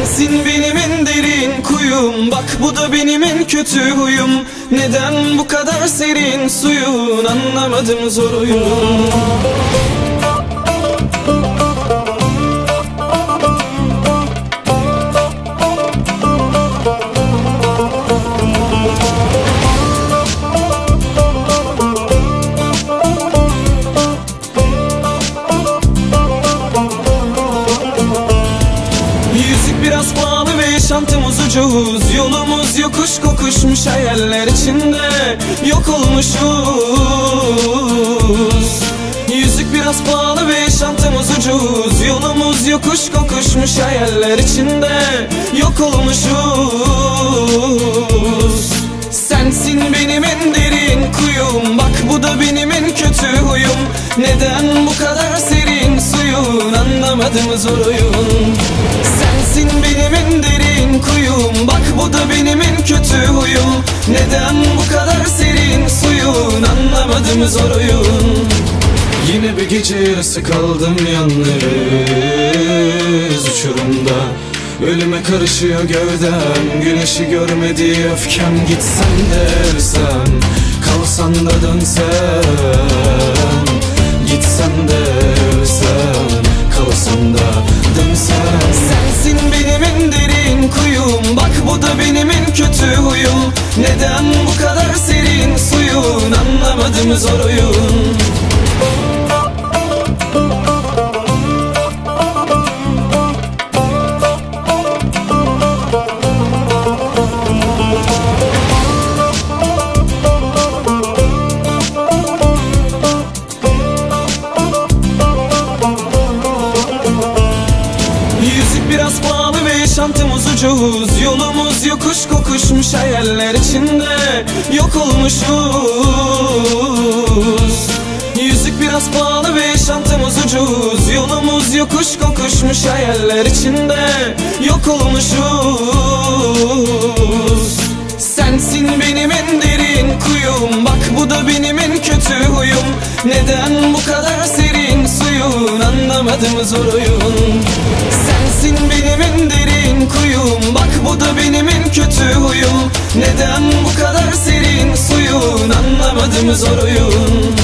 Sensin benim en derin kuyum. Bak bu da benim en kötü huyum. Neden bu kadar serin suyun? Anlamadım zor pahalı ve yaşantımız ucuz Yolumuz yokuş kokuşmuş hayaller içinde Yok olmuşuz Yüzük biraz pahalı ve yaşantımız ucuz Yolumuz yokuş kokuşmuş hayaller içinde Yok olmuşuz Sensin benim en derin kuyum Bak bu da benim en kötü huyum. Neden bu kadar serin suyun Anlamadım zor oyun Sensin benim en derin kuyum. Bak bu da benim en kötü huyum. Neden bu kadar serin suyun? Anlamadım zor oyun. Yine bir gece yarısı kaldım yalnız uçurumda. Ölüme karışıyor gövdem. Güneşi görmedi öfkem. Gitsen de ölsem Kalsan da dönsem kötü huyum. Neden bu kadar serin suyun? Anlamadım zor oyun. Yüzük biraz pahalı yaşantımız ucuz Yolumuz yokuş kokuşmuş hayaller içinde. Yok olmuşuz. Yüzük biraz pahalı ve yaşantımız ucuz. Yolumuz yokuş kokuşmuş hayaller içinde. Yok olmuşuz. Sensin benim en derin kuyum. Bak bu da benim en kötü huyum. Neden bu kadar serin suyun? Anlamadım zor oyun derin kuyum. Bak bu da benim en kötü huyum. Neden bu kadar serin suyun? Anlamadım zor oyun